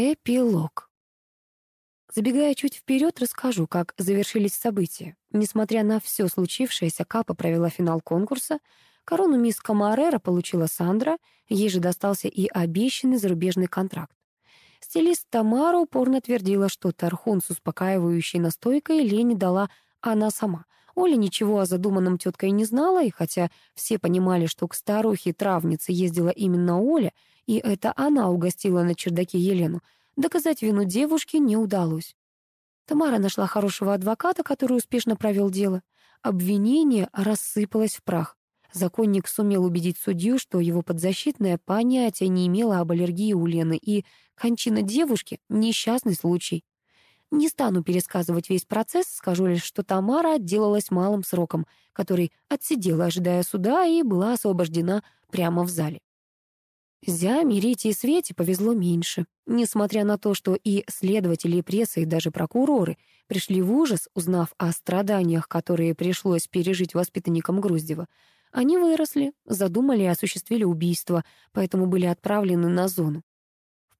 Эпилог. Забегая чуть вперед, расскажу, как завершились события. Несмотря на все случившееся, Капа провела финал конкурса. Корону мисс Камарера получила Сандра, ей же достался и обещанный зарубежный контракт. Стилист Тамара упорно твердила, что тархун с успокаивающей настойкой Лене дала она сама. Оля ничего о задуманном теткой не знала, и хотя все понимали, что к старухе-травнице ездила именно Оля, и это она угостила на чердаке Елену, доказать вину девушки не удалось. Тамара нашла хорошего адвоката, который успешно провел дело. Обвинение рассыпалось в прах. Законник сумел убедить судью, что его подзащитная понятия не имела об аллергии у Лены, и кончина девушки — несчастный случай. Не стану пересказывать весь процесс, скажу лишь, что Тамара отделалась малым сроком, который отсидела, ожидая суда, и была освобождена прямо в зале. Зяме, Рите и Свете повезло меньше. Несмотря на то, что и следователи, и пресса, и даже прокуроры пришли в ужас, узнав о страданиях, которые пришлось пережить воспитанникам Груздева, они выросли, задумали и осуществили убийство, поэтому были отправлены на зону.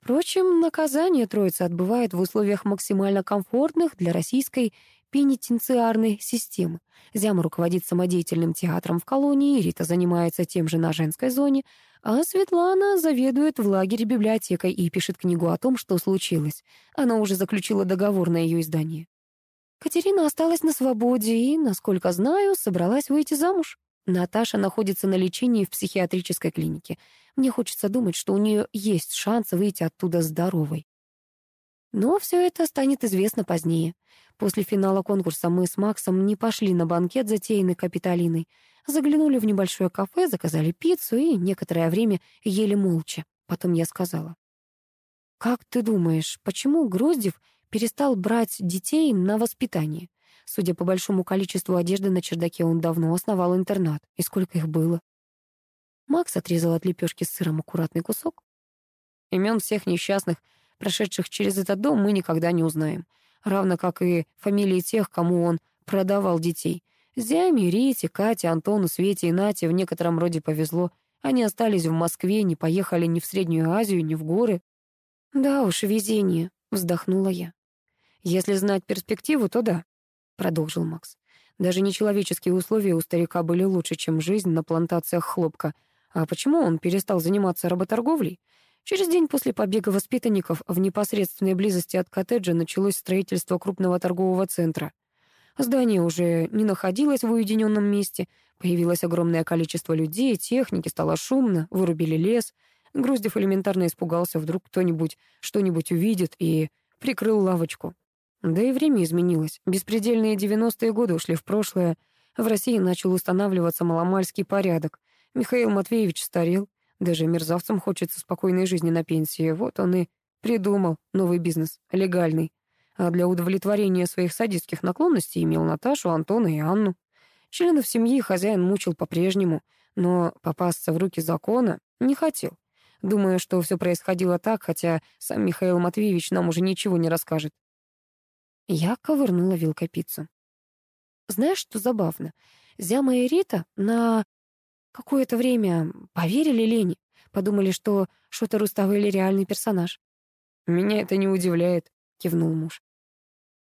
Впрочем, наказание троица отбывает в условиях максимально комфортных для российской пенитенциарной системы. Зяма руководит самодеятельным театром в колонии, Рита занимается тем же на женской зоне, а Светлана заведует в лагере библиотекой и пишет книгу о том, что случилось. Она уже заключила договор на ее издание. Катерина осталась на свободе и, насколько знаю, собралась выйти замуж. Наташа находится на лечении в психиатрической клинике. Мне хочется думать, что у нее есть шанс выйти оттуда здоровой. Но все это станет известно позднее. После финала конкурса мы с Максом не пошли на банкет, затеянный Капитолиной. Заглянули в небольшое кафе, заказали пиццу и некоторое время ели молча. Потом я сказала. «Как ты думаешь, почему Гроздев перестал брать детей на воспитание? Судя по большому количеству одежды на чердаке, он давно основал интернат. И сколько их было?» Макс отрезал от лепешки с сыром аккуратный кусок. Имен всех несчастных прошедших через этот дом, мы никогда не узнаем. Равно как и фамилии тех, кому он продавал детей. Зяме, Рите, Кате, Антону, Свете и Нате в некотором роде повезло. Они остались в Москве, не поехали ни в Среднюю Азию, ни в горы. «Да уж, везение», — вздохнула я. «Если знать перспективу, то да», — продолжил Макс. «Даже нечеловеческие условия у старика были лучше, чем жизнь на плантациях хлопка. А почему он перестал заниматься работорговлей? Через день после побега воспитанников в непосредственной близости от коттеджа началось строительство крупного торгового центра. Здание уже не находилось в уединенном месте, появилось огромное количество людей, техники, стало шумно, вырубили лес. Груздев элементарно испугался, вдруг кто-нибудь что-нибудь увидит и прикрыл лавочку. Да и время изменилось. Беспредельные 90-е годы ушли в прошлое. В России начал устанавливаться маломальский порядок. Михаил Матвеевич старел, даже мерзавцам хочется спокойной жизни на пенсии. Вот он и придумал новый бизнес, легальный. А для удовлетворения своих садистских наклонностей имел Наташу, Антона и Анну. Членов семьи хозяин мучил по-прежнему, но попасться в руки закона не хотел. Думаю, что все происходило так, хотя сам Михаил Матвеевич нам уже ничего не расскажет. Я ковырнула вилкой пиццу. Знаешь, что забавно? Зяма и Рита на Какое-то время поверили Лене, подумали, что Шота Руставели реальный персонаж. «Меня это не удивляет», — кивнул муж.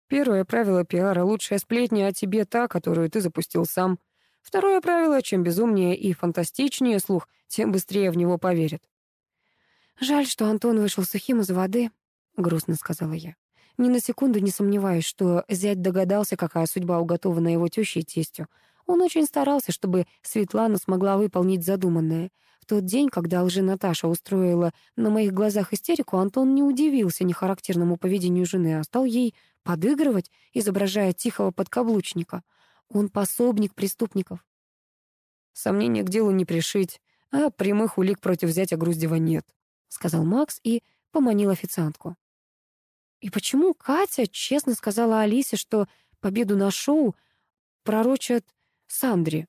«Первое правило пиара — лучшая сплетня о тебе та, которую ты запустил сам. Второе правило — чем безумнее и фантастичнее слух, тем быстрее в него поверят». «Жаль, что Антон вышел сухим из воды», — грустно сказала я. Ни на секунду не сомневаюсь, что зять догадался, какая судьба уготована его тещей и тестю. Он очень старался, чтобы Светлана смогла выполнить задуманное. В тот день, когда лжи-Наташа устроила на моих глазах истерику, Антон не удивился нехарактерному поведению жены, а стал ей подыгрывать, изображая тихого подкаблучника. Он пособник преступников. Сомнения к делу не пришить, а прямых улик против зятя Груздева нет, — сказал Макс и поманил официантку. И почему Катя честно сказала Алисе, что победу на шоу пророчат Сандре.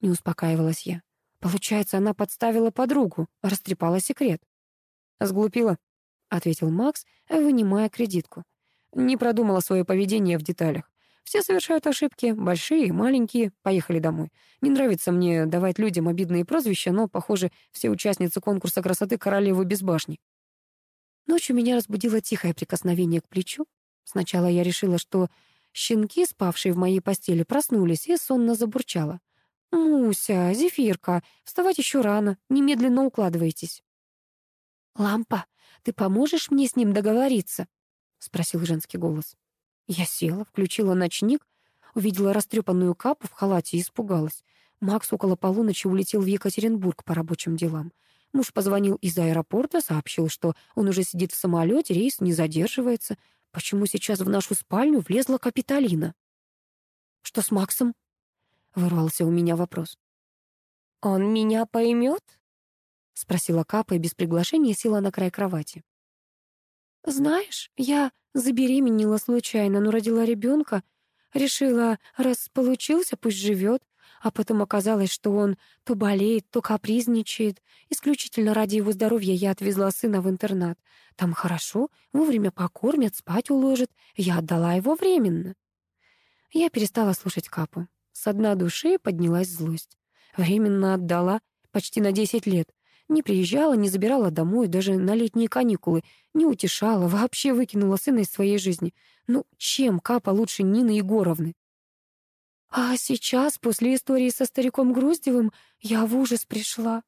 Не успокаивалась я. Получается, она подставила подругу, растрепала секрет. «Сглупила», — ответил Макс, вынимая кредитку. Не продумала свое поведение в деталях. Все совершают ошибки, большие и маленькие. Поехали домой. Не нравится мне давать людям обидные прозвища, но, похоже, все участницы конкурса красоты королевы без башни. Ночью меня разбудило тихое прикосновение к плечу. Сначала я решила, что щенки, спавшие в моей постели, проснулись и сонно забурчала. «Муся, Зефирка, вставать еще рано, немедленно укладывайтесь». «Лампа, ты поможешь мне с ним договориться?» — спросил женский голос. Я села, включила ночник, увидела растрепанную капу в халате и испугалась. Макс около полуночи улетел в Екатеринбург по рабочим делам. Муж позвонил из аэропорта, сообщил, что он уже сидит в самолете, рейс не задерживается. Почему сейчас в нашу спальню влезла Капитолина? «Что с Максом?» — вырвался у меня вопрос. «Он меня поймет?» — спросила Капа и без приглашения села на край кровати. «Знаешь, я забеременела случайно, но родила ребенка. Решила, раз получился, пусть живет. А потом оказалось, что он то болеет, то капризничает. Исключительно ради его здоровья я отвезла сына в интернат. Там хорошо, вовремя покормят, спать уложат. Я отдала его временно. Я перестала слушать Капу. С дна души поднялась злость. Временно отдала, почти на десять лет. Не приезжала, не забирала домой, даже на летние каникулы. Не утешала, вообще выкинула сына из своей жизни. Ну, чем Капа лучше Нины Егоровны? А сейчас, после истории со стариком Груздевым, я в ужас пришла.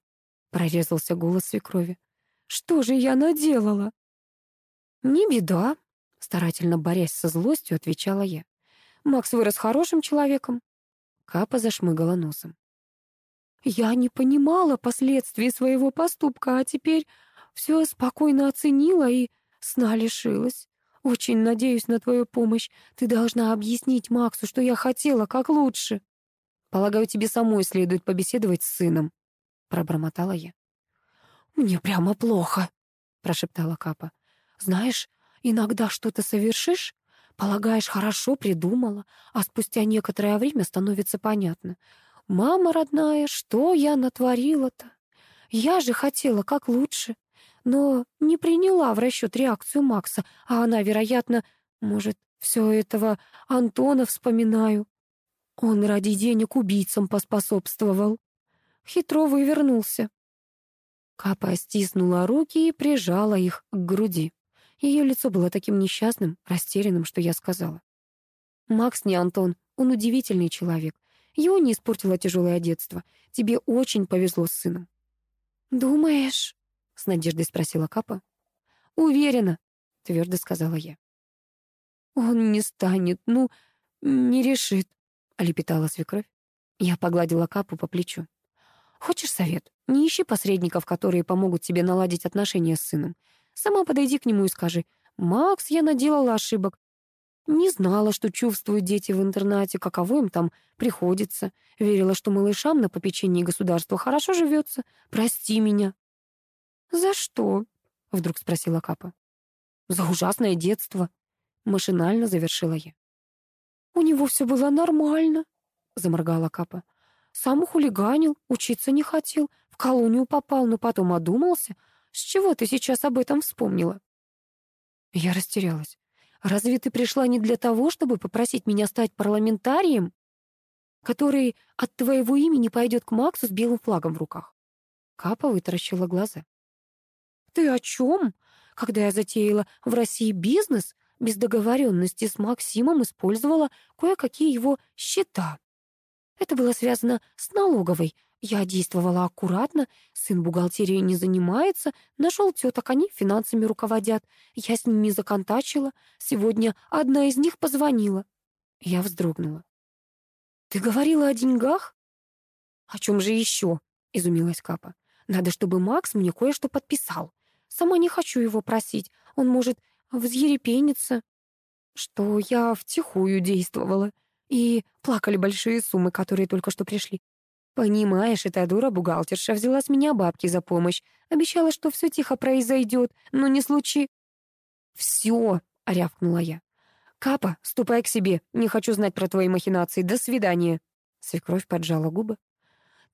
Прорезался голос свекрови. Что же я наделала? Не беда, старательно борясь со злостью, отвечала я. Макс вырос хорошим человеком. Капа зашмыгала носом. Я не понимала последствий своего поступка, а теперь все спокойно оценила и сна лишилась. Очень надеюсь на твою помощь. Ты должна объяснить Максу, что я хотела как лучше. Полагаю, тебе самой следует побеседовать с сыном, пробормотала я. Мне прямо плохо, прошептала Капа. Знаешь, иногда что-то совершишь, полагаешь, хорошо придумала, а спустя некоторое время становится понятно. Мама родная, что я натворила-то? Я же хотела как лучше, но не приняла в расчет реакцию Макса, а она, вероятно, может, все этого Антона вспоминаю. Он ради денег убийцам поспособствовал. Хитро вывернулся. Капа стиснула руки и прижала их к груди. Ее лицо было таким несчастным, растерянным, что я сказала. «Макс не Антон, он удивительный человек. Его не испортило тяжелое детство. Тебе очень повезло с сыном». «Думаешь?» — с надеждой спросила Капа. «Уверена», — твердо сказала я. «Он не станет, ну, не решит», — лепетала свекровь. Я погладила Капу по плечу. «Хочешь совет? Не ищи посредников, которые помогут тебе наладить отношения с сыном. Сама подойди к нему и скажи, «Макс, я наделала ошибок. Не знала, что чувствуют дети в интернате, каково им там приходится. Верила, что малышам на попечении государства хорошо живется. Прости меня». «За что?» — вдруг спросила Капа. «За ужасное детство», — машинально завершила я. «У него все было нормально», — заморгала Капа. «Сам хулиганил, учиться не хотел, в колонию попал, но потом одумался. С чего ты сейчас об этом вспомнила?» Я растерялась. Разве ты пришла не для того, чтобы попросить меня стать парламентарием, который от твоего имени пойдет к Максу с белым флагом в руках?» Капа вытаращила глаза. «Ты о чем? Когда я затеяла в России бизнес, без договоренности с Максимом использовала кое-какие его счета. Это было связано с налоговой, я действовала аккуратно, сын бухгалтерией не занимается, нашел теток, они финансами руководят. Я с ними законтачила. Сегодня одна из них позвонила. Я вздрогнула. «Ты говорила о деньгах?» «О чем же еще?» — изумилась Капа. «Надо, чтобы Макс мне кое-что подписал. Сама не хочу его просить. Он может взъерепениться». Что я втихую действовала. И плакали большие суммы, которые только что пришли. Понимаешь, эта дура-бухгалтерша взяла с меня бабки за помощь. Обещала, что все тихо произойдет, но не случи... «Все!» — рявкнула я. «Капа, ступай к себе. Не хочу знать про твои махинации. До свидания». Свекровь поджала губы.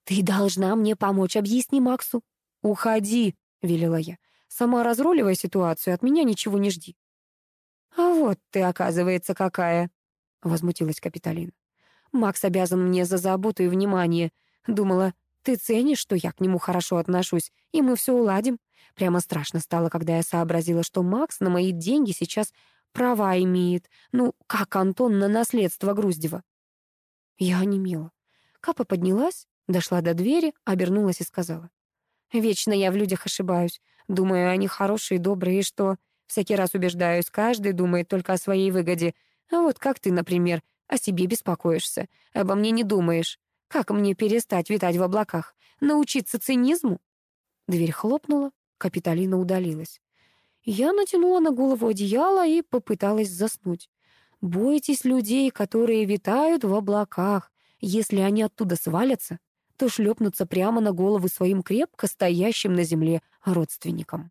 «Ты должна мне помочь. Объясни Максу». «Уходи», — велела я. «Сама разруливай ситуацию, от меня ничего не жди». «А вот ты, оказывается, какая», — возмутилась Капитолина. «Макс обязан мне за заботу и внимание. Думала, Ты ценишь, что я к нему хорошо отношусь, и мы все уладим. Прямо страшно стало, когда я сообразила, что Макс на мои деньги сейчас права имеет. Ну, как Антон на наследство Груздева. Я онемела. Капа поднялась, дошла до двери, обернулась и сказала. «Вечно я в людях ошибаюсь. Думаю, они хорошие, добрые, что? Всякий раз убеждаюсь, каждый думает только о своей выгоде. А вот как ты, например, о себе беспокоишься, обо мне не думаешь. Как мне перестать витать в облаках? Научиться цинизму?» Дверь хлопнула, Капиталина удалилась. Я натянула на голову одеяло и попыталась заснуть. Бойтесь людей, которые витают в облаках. Если они оттуда свалятся, то шлепнутся прямо на головы своим крепко стоящим на земле родственникам.